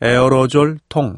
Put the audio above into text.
에어로졸 통.